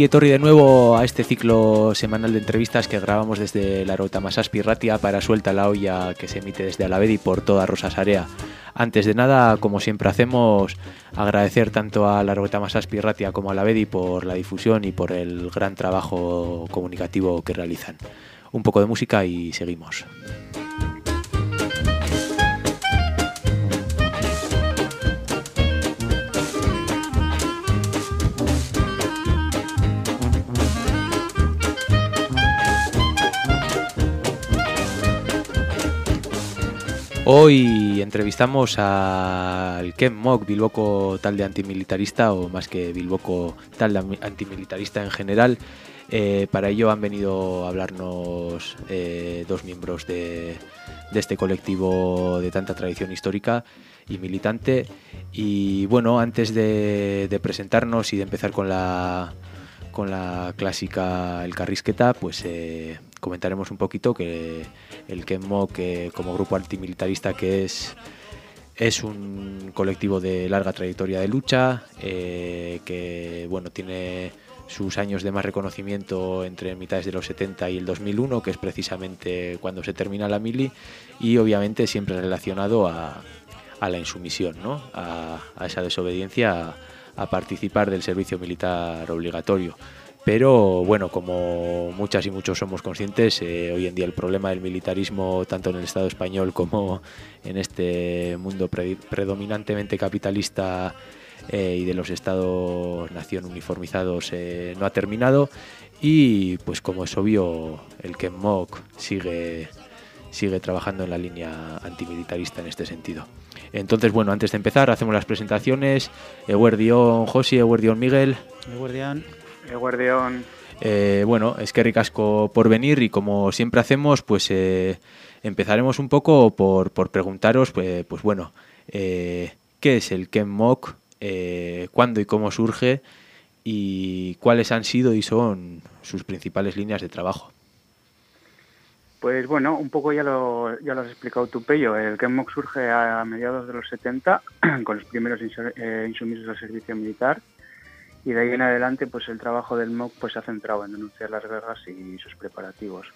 Ongi Torri de nuevo a este ciclo semanal de entrevistas que grabamos desde la Rota Masaspi Ratia para Suelta la Olla que se emite desde Alavedi por toda Rosasarea. Antes de nada, como siempre hacemos, agradecer tanto a la Rota Masaspi Ratia como a Alavedi por la difusión y por el gran trabajo comunicativo que realizan. Un poco de música y seguimos. Hoy entrevistamos al Ken Mock, Bilboco tal de antimilitarista, o más que Bilboco tal de antimilitarista en general. Eh, para ello han venido a hablarnos eh, dos miembros de, este colectivo de tanta tradición histórica y militante. Y bueno, antes de, presentarnos y de empezar con la, clásica El Carrisqueta, pues eh, comentaremos un poquito que el Kenmo, que como grupo antimilitarista que es, es un colectivo de larga trayectoria de lucha, eh, que bueno, tiene sus años de más reconocimiento entre mitades de los 70 y el 2001, que es precisamente cuando se termina la mili, y obviamente siempre relacionado a, la insumisión, ¿no? a, esa desobediencia, a participar del servicio militar obligatorio. Pero bueno, como muchas y muchos somos conscientes, eh, hoy en día el problema del militarismo, tanto en el Estado español como en este mundo predominantemente capitalista eh, y de los estados-nación uniformizados, eh, no ha terminado. Y pues como es obvio, el KEMMOC sigue, sigue trabajando en la línea antimilitarista en este sentido. Entonces, bueno, antes de empezar, hacemos las presentaciones. Eguerdión Josi, Eguerdión Miguel. Eguerdión. Guardión. Eh, bueno, es que ricasco por venir y como siempre hacemos, pues eh, empezaremos un poco por, preguntaros, pues, pues bueno, eh, ¿qué es el KenMock? Eh, ¿Cuándo y cómo surge? ¿Y cuáles han sido y son sus principales líneas de trabajo? Pues bueno, un poco ya lo, ya lo has explicado tú, Pello. El KenMock surge a mediados de los 70 con los primeros insumisos al servicio militar y de ahí en adelante pues el trabajo del MOC pues se ha centrado en denunciar las guerras y sus preparativos.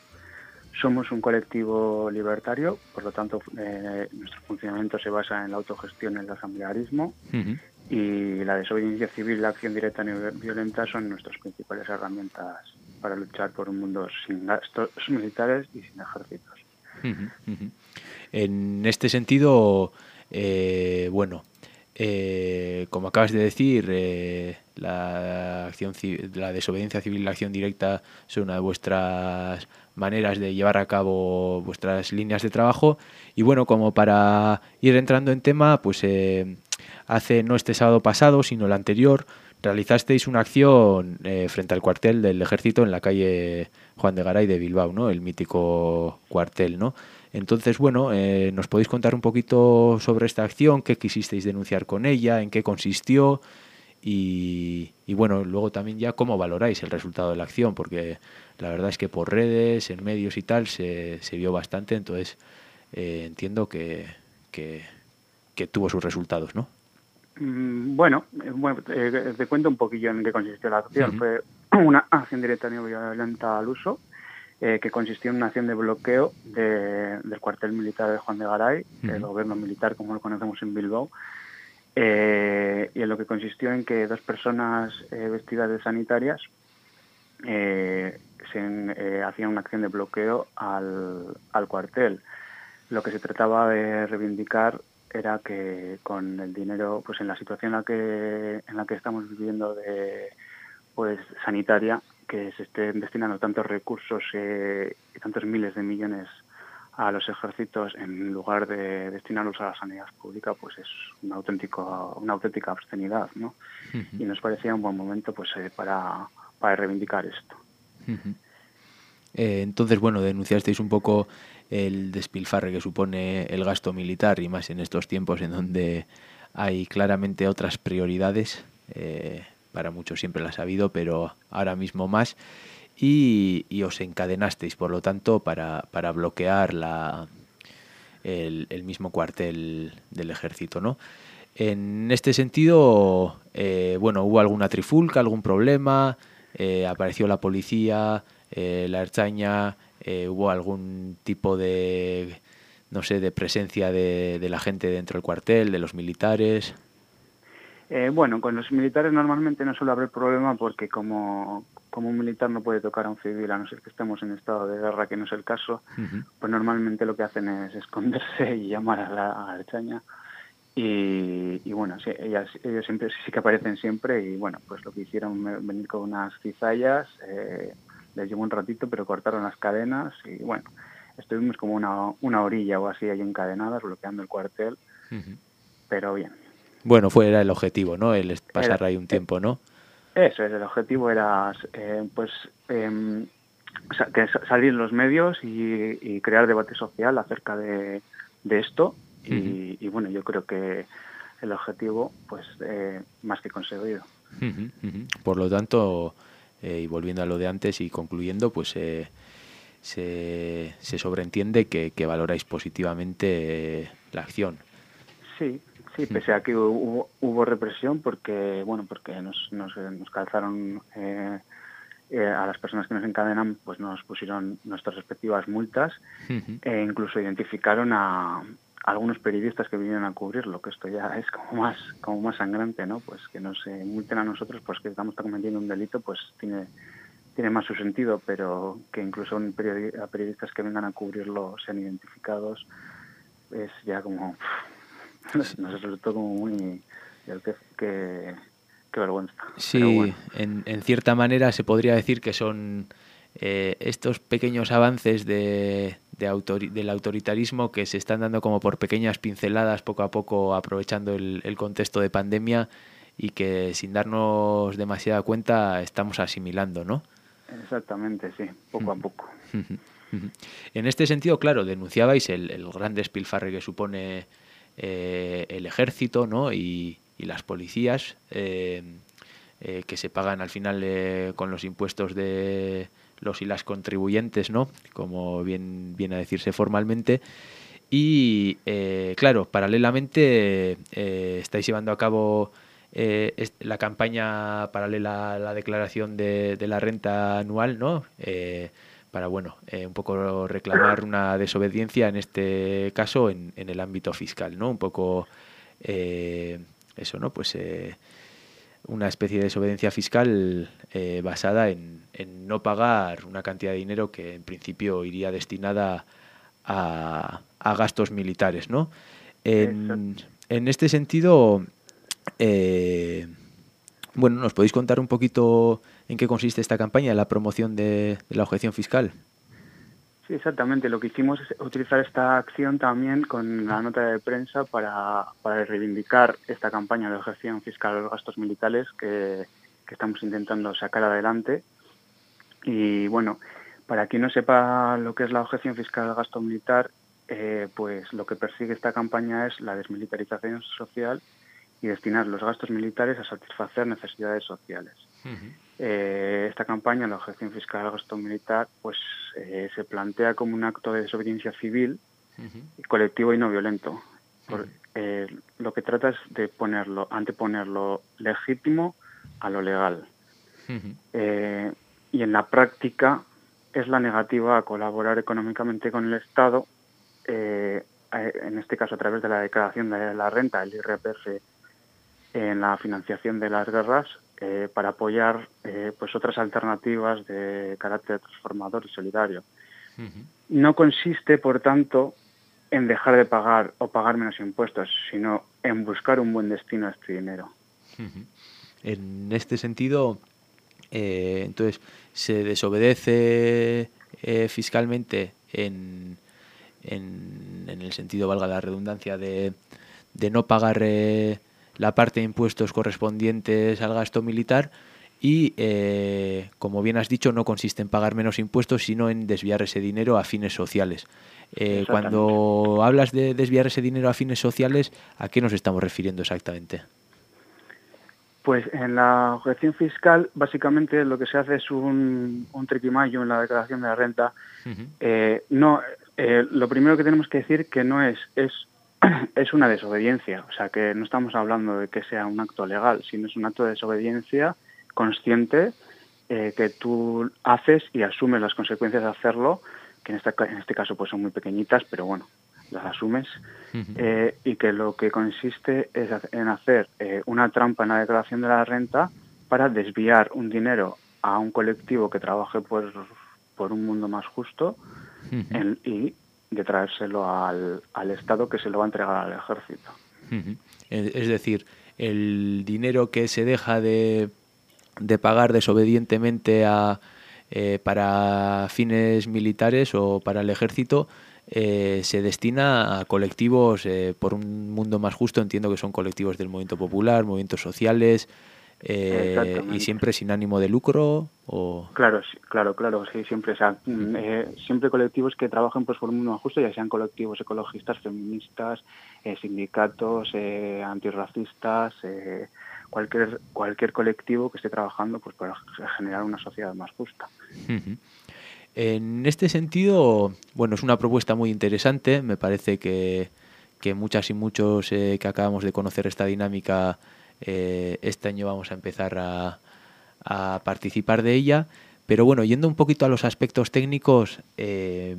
Somos un colectivo libertario, por lo tanto eh, nuestro funcionamiento se basa en la autogestión el asamblearismo y la desobediencia civil, la acción directa y violenta son nuestras principales herramientas para luchar por un mundo sin gastos militares y sin ejércitos. En este sentido, eh, bueno, eh, como acabas de decir, eh, la, acción, la desobediencia civil y la acción directa son una de vuestras maneras de llevar a cabo vuestras líneas de trabajo. Y bueno, como para ir entrando en tema, pues eh, hace no este sábado pasado, sino el anterior, realizasteis una acción frente al cuartel del ejército en la calle Juan de Garay de Bilbao, ¿no? El mítico cuartel, ¿no? Entonces, bueno, eh, ¿nos podéis contar un poquito sobre esta acción? ¿Qué quisisteis denunciar con ella? ¿En qué consistió? Y, bueno, luego también ya cómo valoráis el resultado de la acción, porque la verdad es que por redes, en medios y tal, se, vio bastante, entonces eh, entiendo que, que, tuvo sus resultados, ¿no? Mm, bueno, eh, te cuento un poquillo en qué consistió la acción. Fue una acción directa y violenta al uso, eh, que consistió en una acción de bloqueo del cuartel militar de Juan de Garay, el gobierno militar como lo conocemos en Bilbao, eh, y en lo que consistió en que dos personas eh, vestidas de sanitarias se, hacían una acción de bloqueo al, al cuartel. Lo que se trataba de reivindicar era que con el dinero, pues en la situación en la que, en la que estamos viviendo de pues sanitaria, que se estén destinando tantos recursos eh, y tantos miles de millones a los ejércitos en lugar de destinarlos a la sanidad pública, pues es un auténtico, una auténtica obscenidad, ¿no? Y nos parecía un buen momento pues eh, para, para reivindicar esto. Eh, entonces, bueno, denunciasteis un poco el despilfarre que supone el gasto militar y más en estos tiempos en donde hay claramente otras prioridades para muchos siempre las ha habido, pero ahora mismo más. Y, os encadenasteis, por lo tanto, para, para bloquear la, el, mismo cuartel del ejército, ¿no? En este sentido, eh, bueno, ¿hubo alguna trifulca, algún problema? eh, apareció la policía, eh, la Erchaña, hubo algún tipo de, no sé, de presencia de, la gente dentro del cuartel, de los militares. Bueno, con los militares normalmente no suele haber problema porque como, como un militar no puede tocar a un civil a no ser que estemos en estado de guerra, que no es el caso, pues normalmente lo que hacen es esconderse y llamar a la Erchaña y, bueno, sí, ellas, ellos siempre sí que aparecen siempre y bueno, pues lo que hicieron venir con unas cizallas, eh, les llevó un ratito, pero cortaron las cadenas y bueno, estuvimos como una, una orilla o así ahí encadenadas, bloqueando el cuartel, pero bien. Bueno, fue era el objetivo, ¿no? El pasar ahí un tiempo, ¿no? Eso es, el objetivo era eh, pues eh, salir en los medios y, y, crear debate social acerca de, de esto y, bueno, yo creo que el objetivo, pues, eh, más que conseguido. Por lo tanto, eh, y volviendo a lo de antes y concluyendo, pues eh, se, se, sobreentiende que, que, valoráis positivamente la acción. Sí, sí, pese a que hubo, hubo, represión, porque, bueno, porque nos, nos, nos calzaron a las personas que nos encadenan, pues nos pusieron nuestras respectivas multas e incluso identificaron a, algunos periodistas que vinieron a cubrirlo, que esto ya es como más, como más sangrante, ¿no? Pues que nos se multen a nosotros, pues que estamos cometiendo un delito, pues tiene, tiene más su sentido, pero que incluso un a periodistas que vengan a cubrirlo sean identificados, es ya como, nos resultó como muy, que, que, vergüenza. Sí, en, en cierta manera se podría decir que son eh, estos pequeños avances de, del autoritarismo que se están dando como por pequeñas pinceladas poco a poco aprovechando el, contexto de pandemia y que sin darnos demasiada cuenta estamos asimilando, ¿no? Exactamente, sí, poco a poco. En este sentido, claro, denunciabais el, gran despilfarre que supone eh, el ejército ¿no? y, las policías, eh, que se pagan al final con los impuestos de, los y las contribuyentes, ¿no? Como bien viene a decirse formalmente. Y eh, claro, paralelamente eh, estáis llevando a cabo eh, la campaña paralela a la declaración de, la renta anual, ¿no? Para, bueno, un poco reclamar una desobediencia, en este caso, en, en el ámbito fiscal, ¿no? Un poco eso, ¿no? Pues una especie de desobediencia fiscal eh, basada en, no pagar una cantidad de dinero que en principio iría destinada a, gastos militares, ¿no? En, este sentido, eh, bueno, ¿nos podéis contar un poquito en qué consiste esta campaña, la promoción de la objeción fiscal? Sí, exactamente. Lo que hicimos es utilizar esta acción también con la nota de prensa para, para reivindicar esta campaña de objeción fiscal a los gastos militares que, estamos intentando sacar adelante. Y bueno, para quien no sepa lo que es la objeción fiscal al gasto militar, eh, pues lo que persigue esta campaña es la desmilitarización social y destinar los gastos militares a satisfacer necesidades sociales. Eh, esta campaña, la objeción fiscal al gasto militar, pues eh, se plantea como un acto de desobediencia civil, colectivo y no violento. Eh, lo que trata es de ponerlo, anteponer lo legítimo a lo legal. y en la práctica es la negativa a colaborar económicamente con el Estado, en este caso a través de la declaración de la renta, el IRPF, en la financiación de las guerras eh, para apoyar eh, pues otras alternativas de carácter transformador y solidario. No consiste, por tanto, en dejar de pagar o pagar menos impuestos, sino en buscar un buen destino a este dinero. En este sentido, eh, entonces, se desobedece fiscalmente en, en, el sentido, valga la redundancia, de, de no pagar la parte de impuestos correspondientes al gasto militar y, eh, como bien has dicho, no consiste en pagar menos impuestos, sino en desviar ese dinero a fines sociales. Eh, cuando hablas de desviar ese dinero a fines sociales, ¿a qué nos estamos refiriendo exactamente? Pues en la objeción fiscal, básicamente lo que se hace es un, un triquimayo en la declaración de la renta. Eh, no, lo primero que tenemos que decir que no es, es es una desobediencia, o sea que no estamos hablando de que sea un acto legal, sino es un acto de desobediencia consciente que tú haces y asumes las consecuencias de hacerlo, que en este, en este caso pues son muy pequeñitas, pero bueno, las asumes, y que lo que consiste es en hacer una trampa en la declaración de la renta para desviar un dinero a un colectivo que trabaje por, por un mundo más justo y de traérselo al, al, Estado que se lo va a entregar al ejército. Es decir, el dinero que se deja de, de pagar desobedientemente a, eh, para fines militares o para el ejército eh, se destina a colectivos eh, por un mundo más justo. Entiendo que son colectivos del movimiento popular, movimientos sociales, eh, y siempre sin ánimo de lucro o claro claro claro sí siempre mm, eh, siempre colectivos que trabajen pues por un mundo justo ya sean colectivos ecologistas feministas eh, sindicatos antirracistas cualquier cualquier colectivo que esté trabajando pues para generar una sociedad más justa. En este sentido bueno es una propuesta muy interesante. Me parece que que muchas y muchos que acabamos de conocer esta dinámica eh, este año vamos a empezar a, participar de ella. Pero bueno, yendo un poquito a los aspectos técnicos, eh,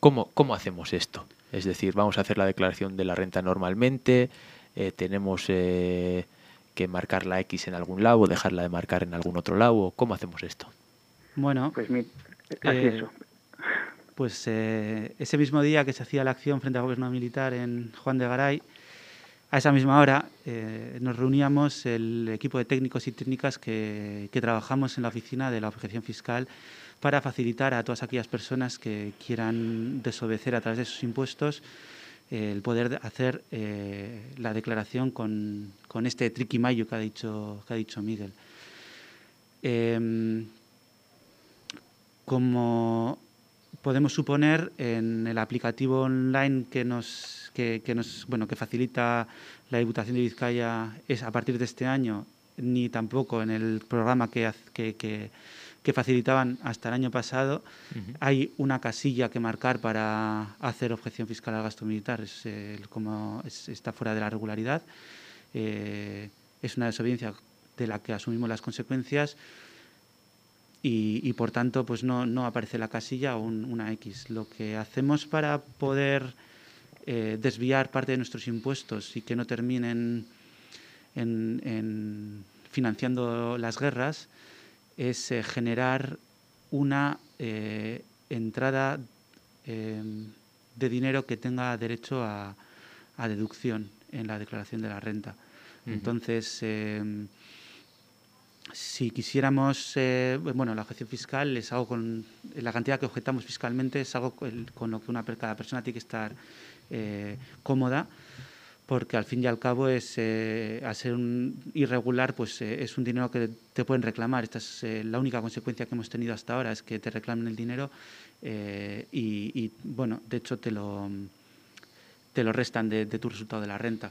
¿cómo, hacemos esto? Es decir, vamos a hacer la declaración de la renta normalmente, eh, tenemos que marcar la X en algún lado, dejarla de marcar en algún otro lado. ¿Cómo hacemos esto? Bueno, pues, pues ese mismo día que se hacía la acción frente al gobierno militar en Juan de Garay, a esa misma hora eh, nos reuníamos el equipo de técnicos y técnicas que, trabajamos en la oficina de la objeción fiscal para facilitar a todas aquellas personas que quieran desobedecer a través de sus impuestos eh, el poder hacer eh, la declaración con, con este triquimayo que ha dicho, que ha dicho Miguel. Em, como podemos suponer en el aplicativo online que nos, que, nos bueno que facilita la Diputación de Vizcaya es a partir de este año ni tampoco en el programa que, que, que facilitaban hasta el año pasado hay una casilla que marcar para hacer objeción fiscal al gasto militar. Es como está fuera de la regularidad. Eh, es una desobediencia de la que asumimos las consecuencias y, por tanto pues no, no, aparece la casilla o una X. Lo que hacemos para poder eh, desviar parte de nuestros impuestos y que no terminen en, financiando las guerras es eh, generar una eh, entrada de dinero que tenga derecho a, deducción en la declaración de la renta. Entonces, si quisiéramos, eh, bueno, la objeción fiscal es algo con la cantidad que objetamos fiscalmente es algo con, lo que una cada persona tiene que estar eh, cómoda, porque al fin y al cabo es eh, al ser un irregular, pues es un dinero que te pueden reclamar. Esta es la única consecuencia que hemos tenido hasta ahora, es que te reclamen el dinero y, bueno, de hecho te lo te lo restan de, de tu resultado de la renta.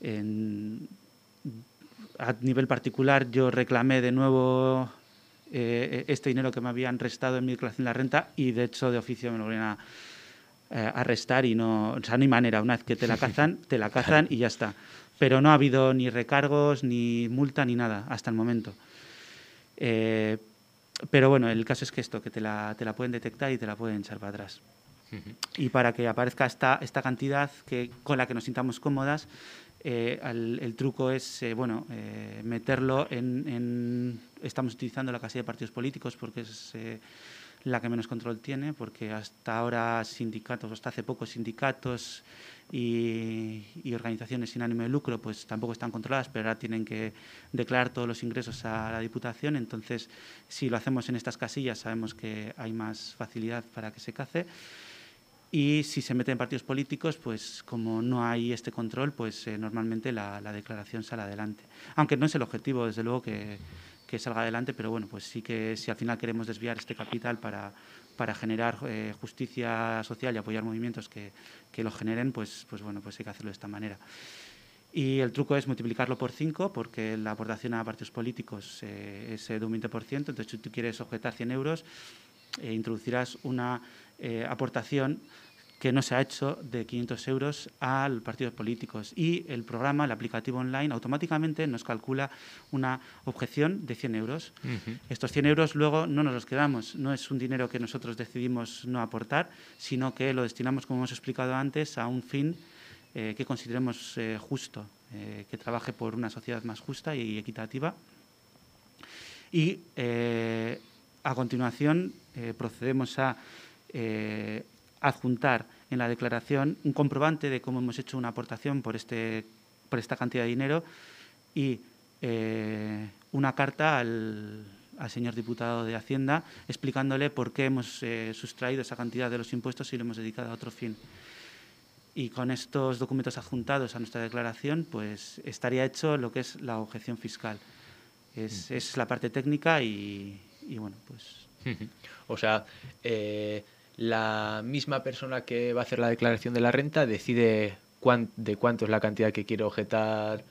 En, a nivel particular yo reclamé de nuevo eh, este dinero que me habían restado en mi declaración de la renta y de hecho de oficio me lo volvieron a eh, arrestar y no, o sea, no hay manera, una vez que te la cazan, te la cazan y ya está. Pero no ha habido ni recargos, ni multa, ni nada hasta el momento. Eh, pero bueno, el caso es que esto, que te la, te la pueden detectar y te la pueden echar para atrás. Y para que aparezca esta, esta cantidad que, con la que nos sintamos cómodas, eh, el truco es eh, bueno eh, meterlo en, estamos utilizando la casilla de partidos políticos porque es la que menos control tiene porque hasta ahora sindicatos hasta hace poco sindicatos y, organizaciones sin ánimo de lucro pues tampoco están controladas pero ahora tienen que declarar todos los ingresos a la diputación. Entonces si lo hacemos en estas casillas sabemos que hay más facilidad para que se cace y si se mete en partidos políticos, pues como no hay este control, pues eh, normalmente la, declaración sale adelante. Aunque no es el objetivo, desde luego, que, salga adelante, pero bueno, pues sí que si al final queremos desviar este capital para, para generar eh, justicia social y apoyar movimientos que, que, lo generen, pues, pues bueno, pues hay que hacerlo de esta manera. Y el truco es multiplicarlo por 5, porque la aportación a partidos políticos eh, es de un 20%, entonces si tú quieres objetar 100 euros, introducirás una eh, aportación que no se ha hecho de 500 euros al partidos políticos. Y el programa, el aplicativo online, automáticamente nos calcula una objeción de 100 euros. Estos 100 euros luego no nos los quedamos, no es un dinero que nosotros decidimos no aportar, sino que lo destinamos, como hemos explicado antes, a un fin eh, que consideremos eh, justo, eh, que trabaje por una sociedad más justa y equitativa. Y a continuación procedemos a adjuntar en la declaración un comprobante de cómo hemos hecho una aportación por, este, por esta cantidad de dinero y eh, una carta al, señor diputado de Hacienda explicándole por qué hemos eh, sustraído esa cantidad de los impuestos y lo hemos dedicado a otro fin. Y con estos documentos adjuntados a nuestra declaración, pues estaría hecho lo que es la objeción fiscal. Es, es la parte técnica y, bueno, pues... O sea, eh, la misma persona que va a hacer la declaración de la renta decide de cuánto es la cantidad que quiere objetar,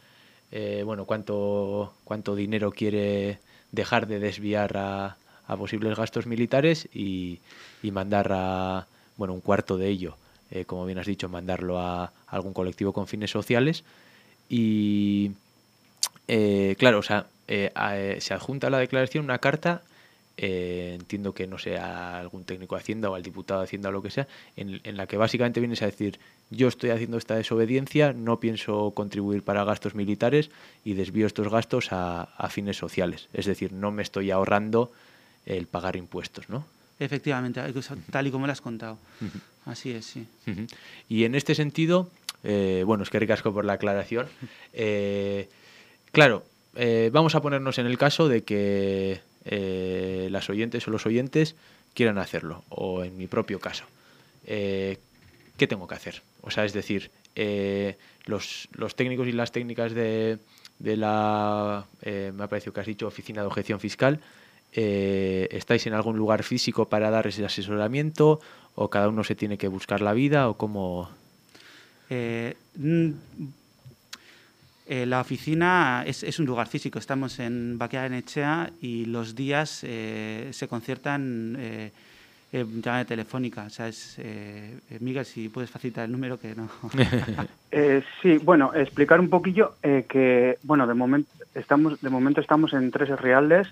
eh, bueno, cuánto, cuánto dinero quiere dejar de desviar a, posibles gastos militares y, mandar a, bueno, un cuarto de ello, eh, como bien has dicho, mandarlo a algún colectivo con fines sociales. Y, eh, claro, o sea, se adjunta a la declaración una carta eh, entiendo que no sea algún técnico de Hacienda o al diputado de Hacienda o lo que sea, en, la que básicamente vienes a decir, yo estoy haciendo esta desobediencia, no pienso contribuir para gastos militares y desvío estos gastos a, fines sociales. Es decir, no me estoy ahorrando el pagar impuestos, ¿no? Efectivamente, tal y como lo has contado. Así es, sí. Y en este sentido, eh, bueno, es que ricasco por la aclaración. Eh, claro, vamos a ponernos en el caso de que eh, las oyentes o los oyentes quieran hacerlo, o en mi propio caso. Eh, ¿Qué tengo que hacer? O sea, es decir, eh, los, técnicos y las técnicas de, la, me ha parecido que has dicho, oficina de objeción fiscal, ¿estáis en algún lugar físico para dar ese asesoramiento o cada uno se tiene que buscar la vida o cómo? Eh, la oficina es, un lugar físico. Estamos en Baquea Echea y los días eh, se conciertan eh, en llamada telefónica. O sea, es, Miguel, si puedes facilitar el número que no. sí, bueno, explicar un poquillo que, bueno, de momento estamos, de momento estamos en tres reales,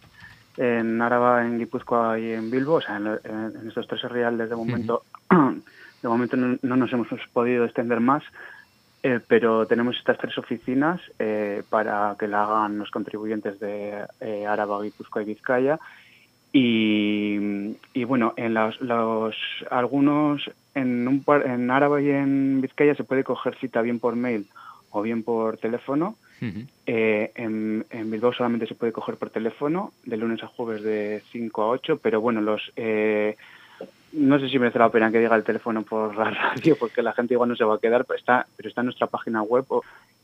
en Áraba, en Guipúzcoa y en Bilbo. O sea, en, estos tres reales de momento, de momento no nos hemos podido extender más. Eh, pero tenemos estas tres oficinas eh, para que la hagan los contribuyentes de eh, Áraba, Guipúzcoa y Vizcaya. Y, bueno, en los, algunos, en, un en Áraba y en Vizcaya se puede coger cita bien por mail o bien por teléfono. en, en, Bilbao solamente se puede coger por teléfono, de lunes a jueves de 5 a 8, pero bueno, los no sé si merece la pena que diga el teléfono por la radio, porque la gente igual no se va a quedar, pero está, pero está en nuestra página web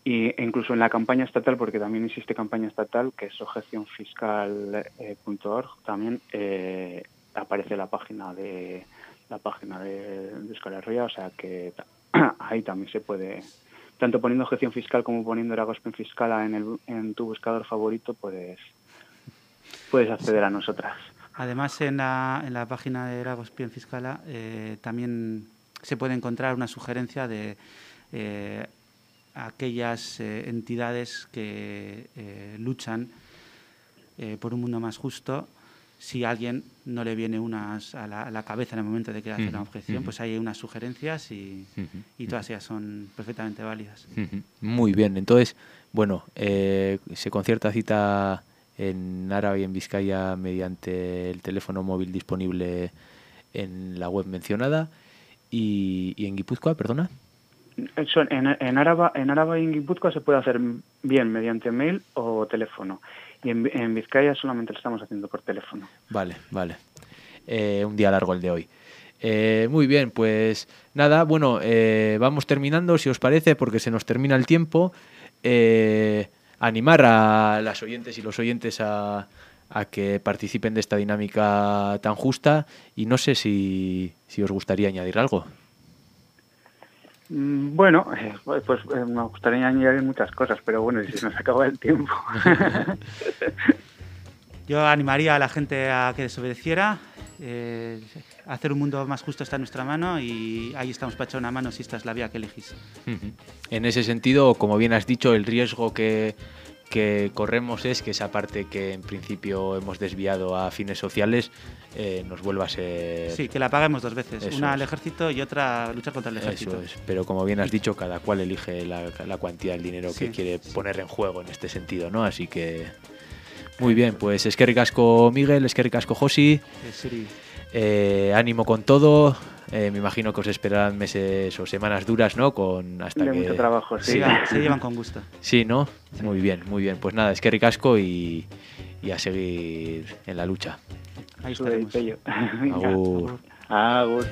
e incluso en la campaña estatal, porque también existe campaña estatal, que es objecionfiscal.org, también eh, aparece la página de la página de, de Euskal Herria, o sea que ahí también se puede, tanto poniendo objeción fiscal como poniendo Eragospen Fiscal en, el, en tu buscador favorito, puedes, puedes acceder a nosotras. Además, en la, en la página de Eragos Fiscala eh, también se puede encontrar una sugerencia de eh, aquellas eh, entidades que luchan por un mundo más justo. Si a alguien no le viene unas a la, cabeza en el momento de que hace la objeción, pues hay unas sugerencias y, y, todas ellas son perfectamente válidas. Muy bien, entonces, bueno, se concierta cita en Árabe y en Vizcaya mediante el teléfono móvil disponible en la web mencionada y, en Guipúzcoa, perdona. en, en, Árabe, en y en Guipúzcoa se puede hacer bien mediante mail o teléfono. Y en, Vizcaya solamente lo estamos haciendo por teléfono. Vale, vale. Eh, un día largo el de hoy. Eh, muy bien, pues nada, bueno, eh, vamos terminando, si os parece, porque se nos termina el tiempo. Eh, animar a las oyentes y los oyentes a, que participen de esta dinámica tan justa y no sé si, os gustaría añadir algo. Mm, bueno, eh, pues, pues eh, me gustaría añadir muchas cosas, pero bueno, si se nos acaba el tiempo. Yo animaría a la gente a que desobedeciera eh, hacer un mundo más justo está en nuestra mano y ahí estamos para echar una mano si esta es la vía que elegís. En ese sentido, como bien has dicho, el riesgo que, que corremos es que esa parte que en principio hemos desviado a fines sociales eh, nos vuelva a ser... Sí, que la paguemos dos veces, una al ejército y otra luchar contra el ejército. Eso es, pero como bien has dicho, cada cual elige la, la cuantía del dinero que quiere poner en juego en este sentido, ¿no? Así que... Muy bien, pues es que ricasco Miguel, es que ricasco Josi. Eh, ánimo con todo. Eh, me imagino que os esperarán meses o semanas duras, ¿no? Con hasta que... mucho trabajo, sí. Se llevan con gusto. Sí, ¿no? Muy bien, muy bien. Pues nada, es que ricasco y, y a seguir en la lucha. Ahí estaremos. Agur. Agur.